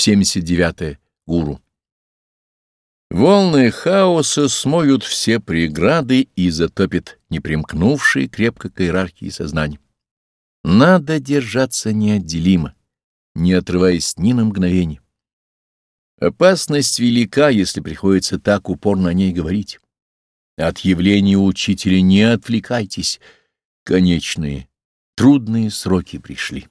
79. -е. Гуру. Волны хаоса смоют все преграды и затопят непримкнувшие крепко к иерархии сознания. Надо держаться неотделимо, не отрываясь ни на мгновение. Опасность велика, если приходится так упорно о ней говорить. От явления учителя не отвлекайтесь. Конечные, трудные сроки пришли.